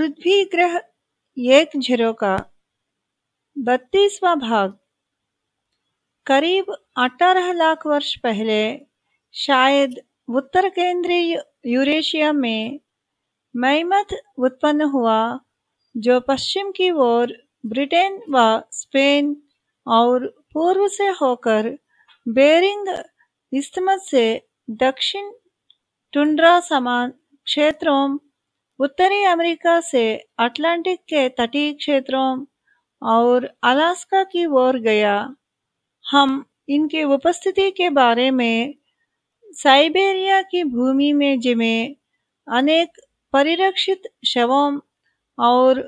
पृथ्वी ग्रह एक झरोका बत्तीसवा भाग। करीब 18 लाख वर्ष पहले शायद उत्तर केंद्रीय यूरेशिया में मैमथ उत्पन्न हुआ, जो पश्चिम की ओर ब्रिटेन व स्पेन और पूर्व से होकर बेरिंग इस्थमस से दक्षिण टुंड्रा समान क्षेत्रों उत्तरी अमेरिका से अटलांटिक के तटीय क्षेत्रों और अलास्का की ओर गया। हम इनके उपस्थिति के बारे में साइबेरिया की भूमि में जिमे अनेक परिरक्षित शवों और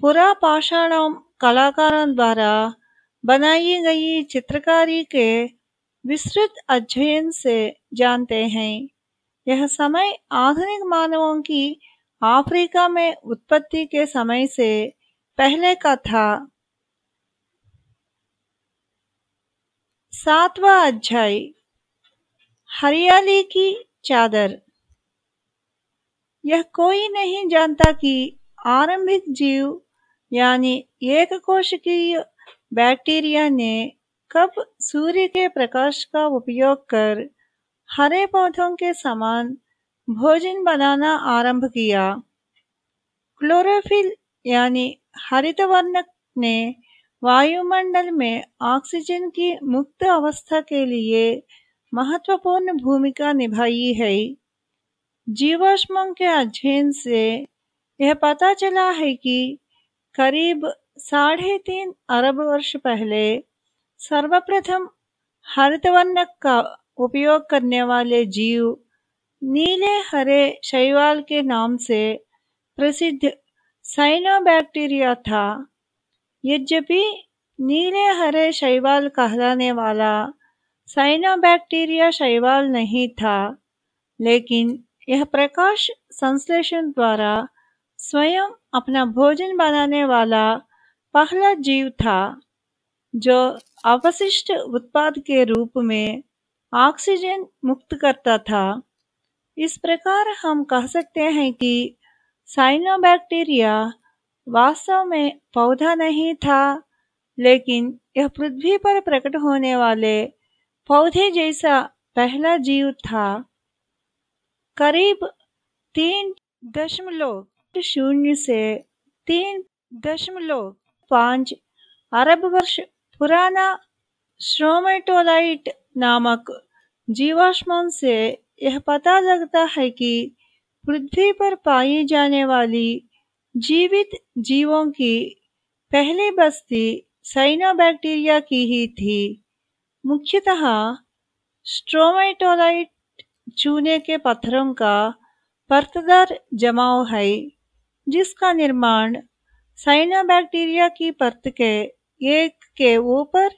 पुरापाषाणों कलाकारों द्वारा बनाई गई चित्रकारी के विस्तृत अध्ययन से जानते हैं। यह समय आधुनिक मानवों की अफ्रीका में उत्पत्ति के समय से पहले का था। सातवां अध्याय, हरियाली की चादर। यह कोई नहीं जानता कि आरंभिक जीव, यानी एक कोशिकीय बैक्टीरिया ने कब सूर्य के प्रकाश का उपयोग कर हरे पौधों के समान भोजन बनाना आरंभ किया। क्लोरोफिल यानी हरित वर्णक ने वायुमंडल में ऑक्सीजन की मुक्त अवस्था के लिए महत्वपूर्ण भूमिका निभाई है। जीवाश्मों के अध्ययन से यह पता चला है कि करीब साढ़े तीन अरब वर्ष पहले सर्वप्रथम हरितवर्णक का उपयोग करने वाले जीव नीले हरे शैवाल के नाम से प्रसिद्ध साइनोबैक्टीरिया था। यद्यपि नीले हरे शैवाल कहलाने वाला साइनोबैक्टीरिया शैवाल नहीं था, लेकिन यह प्रकाश संश्लेषण द्वारा स्वयं अपना भोजन बनाने वाला पहला जीव था, जो अवशिष्ट उत्पाद के रूप में ऑक्सीजन मुक्त करता था। इस प्रकार हम कह सकते हैं कि साइनोबैक्टीरिया वास्तव में पौधा नहीं था, लेकिन यह पृथ्वी पर प्रकट होने वाले पौधे जैसा पहला जीव था। करीब तीन दशमलव शून्य से तीन दशमलव पाँच अरब वर्ष पुराना श्रोमेटोलाइट नामक जीवाश्मों से यह पता लगता है कि पृथ्वी पर पाई जाने वाली जीवित जीवों की पहली बस्ती साइनोबैक्टीरिया की ही थी। मुख्यतः स्ट्रोमेटोलाइट चूने के पत्थरों का परतदार जमाव है, जिसका निर्माण साइनोबैक्टीरिया की परत के एक के ऊपर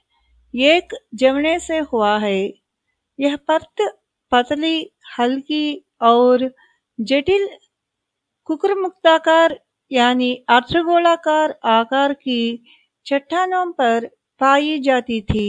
एक जमने से हुआ है। यह परत पतली हल्की और जटिल कुकुरमुक्ताकार यानी अर्धगोलाकार आकार की चट्टानों पर पाई जाती थी।